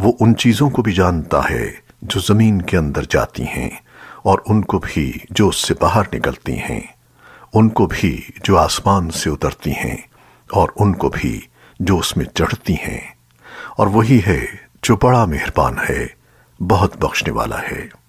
वो उन चीज़ों को भी जानता है जो ज़मीन के अंदर जाती हैं और उनको भी जो उससे बाहर निकलती हैं। उनको भी जो आसमान से उतरती हैं और उनको भी जो उसमें चढ़ती हैं। और वही है जो बड़ा मेहरबान है, बहुत बख्शने वाला है।